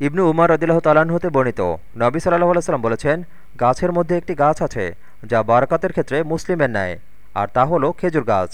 ইবনু উমার রদিল্লাহ তালান হতে বর্ণিত। নবী সাল্লাহ আলাইসাল্লাম বলেছেন, গাছের মধ্যে একটি গাছ আছে যা বারাকাতের ক্ষেত্রে মুসলিমের ন্যায়, আর তা হল খেজুর গাছ।